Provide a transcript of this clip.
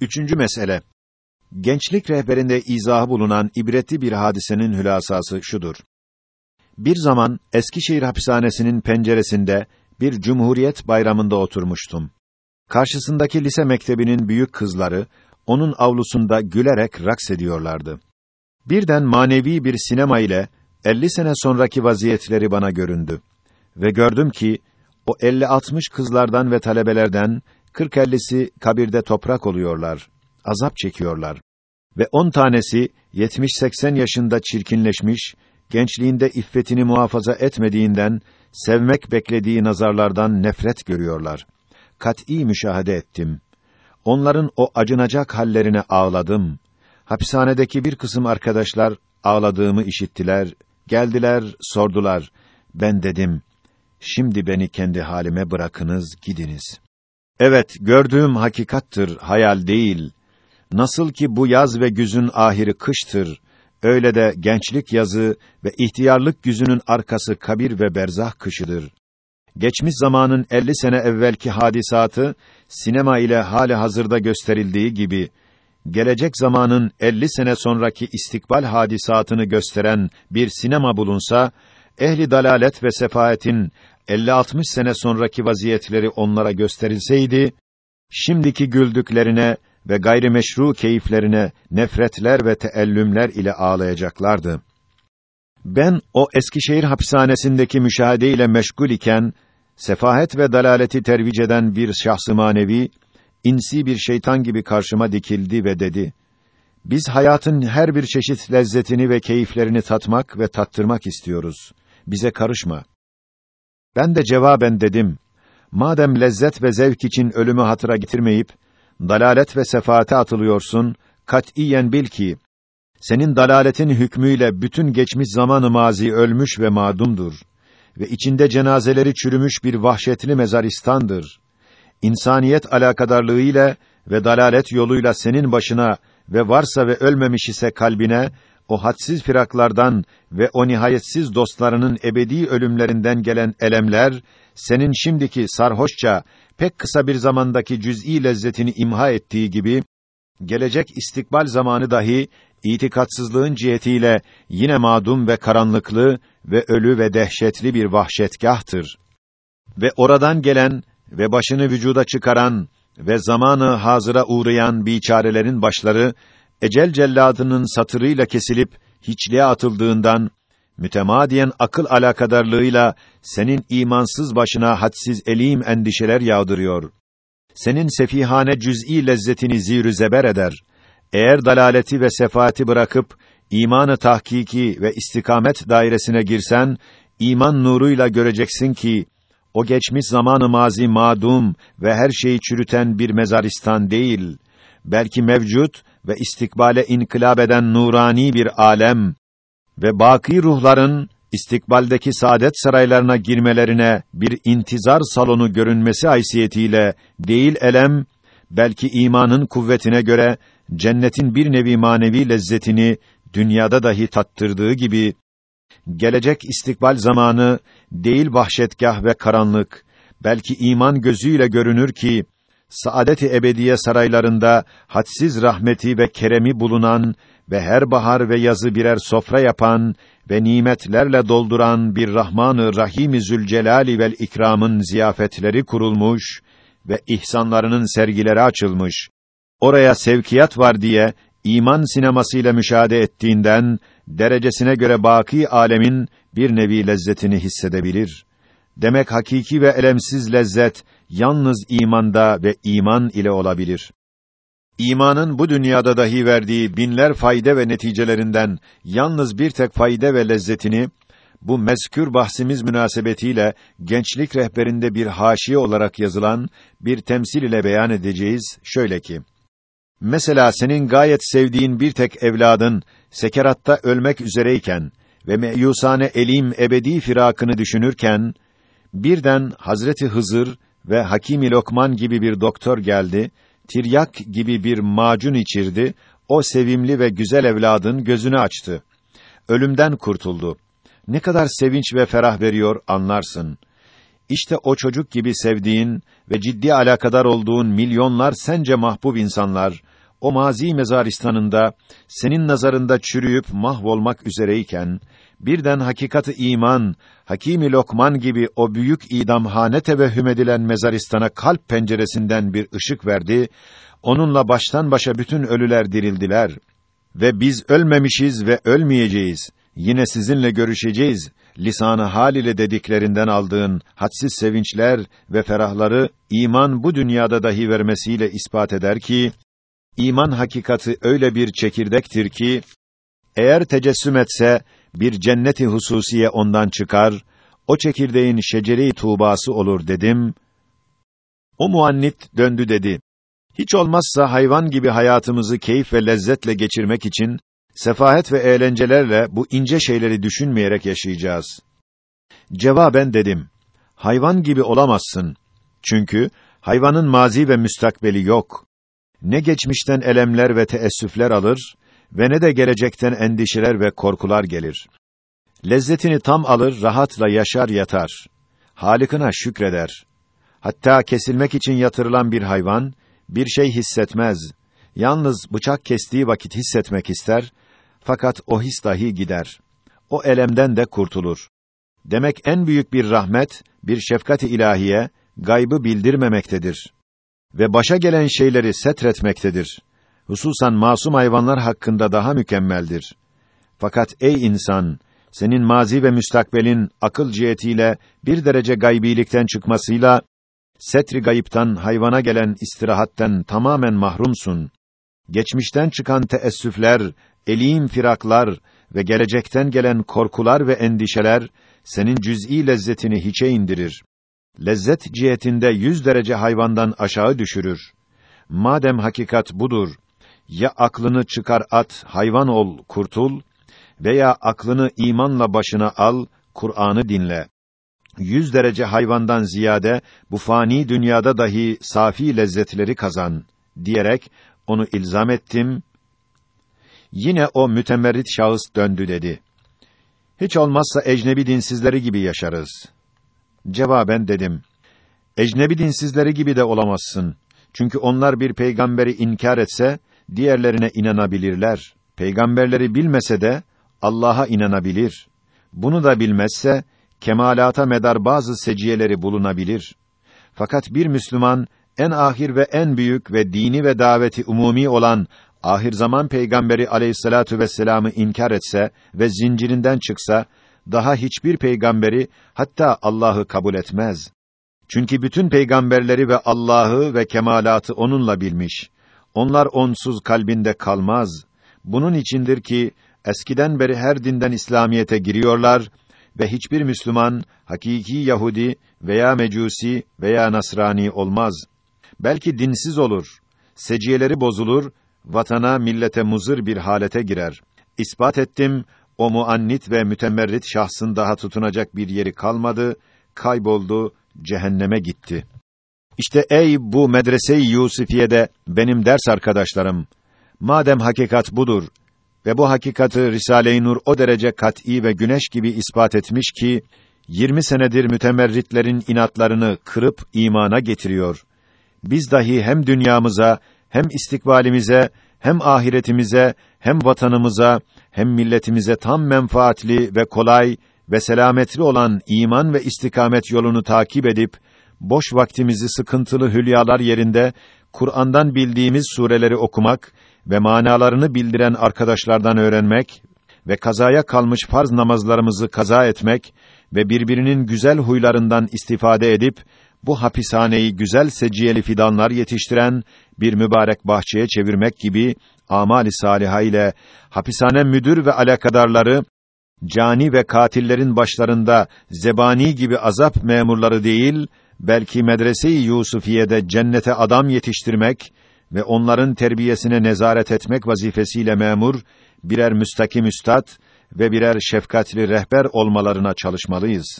Üçüncü mesele. Gençlik rehberinde izahı bulunan ibretli bir hadisenin hülasası şudur. Bir zaman Eskişehir hapishanesinin penceresinde bir Cumhuriyet bayramında oturmuştum. Karşısındaki lise mektebinin büyük kızları onun avlusunda gülerek raks ediyorlardı. Birden manevi bir sinema ile 50 sene sonraki vaziyetleri bana göründü ve gördüm ki o 50-60 kızlardan ve talebelerden 40-50'si kabirde toprak oluyorlar, azap çekiyorlar ve 10 tanesi 70-80 yaşında çirkinleşmiş, gençliğinde iffetini muhafaza etmediğinden sevmek beklediği nazarlardan nefret görüyorlar. Kat'î müşahede ettim. Onların o acınacak hallerine ağladım. Hapishanedeki bir kısım arkadaşlar ağladığımı işittiler, geldiler, sordular. Ben dedim, şimdi beni kendi halime bırakınız, gidiniz. Evet, gördüğüm hakikattır, hayal değil. Nasıl ki bu yaz ve güzün ahiri kıştır, öyle de gençlik yazı ve ihtiyarlık güzünün arkası kabir ve berzah kışıdır. Geçmiş zamanın 50 sene evvelki hadisatı sinema ile hali hazırda gösterildiği gibi gelecek zamanın 50 sene sonraki istikbal hadisatını gösteren bir sinema bulunsa ehli dalalet ve sefaetin 50-60 sene sonraki vaziyetleri onlara gösterilseydi şimdiki güldüklerine ve gayrimeşru keyiflerine nefretler ve teellümler ile ağlayacaklardı. Ben o Eskişehir hapishanesindeki müşahede ile meşgul iken sefahet ve dalaleti tervic eden bir şahs-ı manevi insi bir şeytan gibi karşıma dikildi ve dedi: Biz hayatın her bir çeşit lezzetini ve keyiflerini tatmak ve tattırmak istiyoruz. Bize karışma. Ben de cevaben dedim: Madem lezzet ve zevk için ölümü hatıra getirmeyip dalalet ve sefaate atılıyorsun, katiyen bil ki senin dalaletin hükmüyle bütün geçmiş zamanı mazi ölmüş ve madumdur ve içinde cenazeleri çürümüş bir vahşetli mezaristandır. İnsaniyet alakadarlığıyla ve dalalet yoluyla senin başına ve varsa ve ölmemiş ise kalbine o hadsiz firaklardan ve o nihayetsiz dostlarının ebedi ölümlerinden gelen elemler senin şimdiki sarhoşça pek kısa bir zamandaki cüz'i lezzetini imha ettiği gibi gelecek istikbal zamanı dahi itikatsızlığın cihetiyle yine madum ve karanlıklı ve ölü ve dehşetli bir vahşetgahtır. Ve oradan gelen ve başını vücuda çıkaran ve zamanı hazıra uğrayan biçarelerin başları ecel celladının satırıyla kesilip hiçliğe atıldığından mütemadiyen akıl alakadarlığıyla senin imansız başına hadsiz elim endişeler yağdırıyor. Senin sefihane cüz'i lezzetini zîrü zeber eder. Eğer dalaleti ve sefaati bırakıp imanı tahkiki ve istikamet dairesine girsen, iman nuruyla göreceksin ki o geçmiş zamanı mazi madum ve her şeyi çürüten bir mezaristan değil, belki mevcut ve istikbale inkılap eden nurani bir alem ve baki ruhların istikbaldeki saadet saraylarına girmelerine bir intizar salonu görünmesi haysiyetiyle değil elem, belki imanın kuvvetine göre cennetin bir nevi manevi lezzetini dünyada dahi tattırdığı gibi gelecek istikbal zamanı değil vahşetgah ve karanlık belki iman gözüyle görünür ki saadet-i ebediye saraylarında hadsiz rahmeti ve keremi bulunan ve her bahar ve yazı birer sofra yapan ve nimetlerle dolduran bir Rahmanı Rahim-i Zülcelali vel İkram'ın ziyafetleri kurulmuş ve ihsanlarının sergileri açılmış. Oraya sevkiyat var diye iman sinemasıyla müşahede ettiğinden derecesine göre baki alemin bir nevi lezzetini hissedebilir. Demek hakiki ve elemsiz lezzet yalnız imanda ve iman ile olabilir. İmanın bu dünyada dahi verdiği binler fayda ve neticelerinden yalnız bir tek fayda ve lezzetini bu mezkür bahsimiz münasebetiyle gençlik rehberinde bir haşiye olarak yazılan bir temsil ile beyan edeceğiz şöyle ki Mesela senin gayet sevdiğin bir tek evladın sekeratta ölmek üzereyken ve meyusane elim ebedi firakını düşünürken birden Hazreti Hızır ve Hakim Lokman gibi bir doktor geldi, tiryak gibi bir macun içirdi, o sevimli ve güzel evladın gözünü açtı. Ölümden kurtuldu. Ne kadar sevinç ve ferah veriyor anlarsın. İşte o çocuk gibi sevdiğin ve ciddi alakadar olduğun milyonlar sence mahbub insanlar o mazi mezaristanında senin nazarında çürüyüp mahvolmak üzereyken birden hakikatı iman, Hakimi Lokman gibi o büyük idamhane tevehhüm edilen mezaristana kalp penceresinden bir ışık verdi. Onunla baştan başa bütün ölüler dirildiler ve biz ölmemişiz ve ölmeyeceğiz. Yine sizinle görüşeceğiz. Lisanı hal ile dediklerinden aldığın hadsiz sevinçler ve ferahları iman bu dünyada dahi vermesiyle ispat eder ki iman hakikati öyle bir çekirdektir ki eğer tecessüm etse bir cenneti hususiye ondan çıkar, o çekirdeğin şecere-i tuğbası olur dedim. O muannit döndü dedi. Hiç olmazsa hayvan gibi hayatımızı keyif ve lezzetle geçirmek için sefahet ve eğlencelerle bu ince şeyleri düşünmeyerek yaşayacağız. Cevaben dedim. Hayvan gibi olamazsın. Çünkü hayvanın mazi ve müstakbeli yok. Ne geçmişten elemler ve teessüfler alır ve ne de gelecekten endişeler ve korkular gelir. Lezzetini tam alır, rahatla yaşar yatar. Halikına şükreder. Hatta kesilmek için yatırılan bir hayvan bir şey hissetmez. Yalnız bıçak kestiği vakit hissetmek ister. Fakat o his dahi gider. O elemden de kurtulur. Demek en büyük bir rahmet, bir şefkat-i ilahiye, gaybı bildirmemektedir. Ve başa gelen şeyleri setretmektedir. Hususan masum hayvanlar hakkında daha mükemmeldir. Fakat ey insan, senin mazi ve müstakbelin akıl cihetiyle bir derece gaybilikten çıkmasıyla setri gayiptan hayvana gelen istirahatten tamamen mahrumsun. Geçmişten çıkan teessüfler, elim firaklar ve gelecekten gelen korkular ve endişeler senin cüz'i lezzetini hiçe indirir. Lezzet cihetinde yüz derece hayvandan aşağı düşürür. Madem hakikat budur, ya aklını çıkar at, hayvan ol, kurtul veya aklını imanla başına al, Kur'an'ı dinle. Yüz derece hayvandan ziyade bu fani dünyada dahi safi lezzetleri kazan diyerek onu ilzam ettim. Yine o mütemerrit şahıs döndü dedi. Hiç olmazsa ecnebi dinsizleri gibi yaşarız. Cevaben dedim. Ecnebi dinsizleri gibi de olamazsın. Çünkü onlar bir peygamberi inkar etse, diğerlerine inanabilirler. Peygamberleri bilmese de, Allah'a inanabilir. Bunu da bilmezse, kemalata medar bazı seciyeleri bulunabilir. Fakat bir Müslüman, en ahir ve en büyük ve dini ve daveti umumi olan ahir zaman peygamberi aleyhissalatu vesselam'ı inkar etse ve zincirinden çıksa daha hiçbir peygamberi hatta Allah'ı kabul etmez. Çünkü bütün peygamberleri ve Allah'ı ve kemalatı onunla bilmiş. Onlar onsuz kalbinde kalmaz. Bunun içindir ki eskiden beri her dinden İslamiyete giriyorlar ve hiçbir Müslüman hakiki Yahudi veya Mecusi veya Nasrani olmaz. Belki dinsiz olur. Seciyeleri bozulur, vatana, millete muzır bir halete girer. İspat ettim, o muannit ve mütemerrit şahsın daha tutunacak bir yeri kalmadı, kayboldu, cehenneme gitti. İşte ey bu medrese-i Yusufiye'de benim ders arkadaşlarım, madem hakikat budur ve bu hakikatı Risale-i Nur o derece kat'î ve güneş gibi ispat etmiş ki 20 senedir mütemerritlerin inatlarını kırıp imana getiriyor. Biz dahi hem dünyamıza, hem istikbalimize, hem ahiretimize, hem vatanımıza, hem milletimize tam menfaatli ve kolay ve selametli olan iman ve istikamet yolunu takip edip boş vaktimizi sıkıntılı hülyalar yerinde Kur'an'dan bildiğimiz sureleri okumak ve manalarını bildiren arkadaşlardan öğrenmek ve kazaya kalmış farz namazlarımızı kaza etmek ve birbirinin güzel huylarından istifade edip bu hapishaneyi güzel seciyeli fidanlar yetiştiren bir mübarek bahçeye çevirmek gibi amali saliha ile hapishane müdür ve alakadarları cani ve katillerin başlarında zebani gibi azap memurları değil, belki medrese-i Yusufiye'de cennete adam yetiştirmek ve onların terbiyesine nezaret etmek vazifesiyle memur birer müstakim üstad ve birer şefkatli rehber olmalarına çalışmalıyız.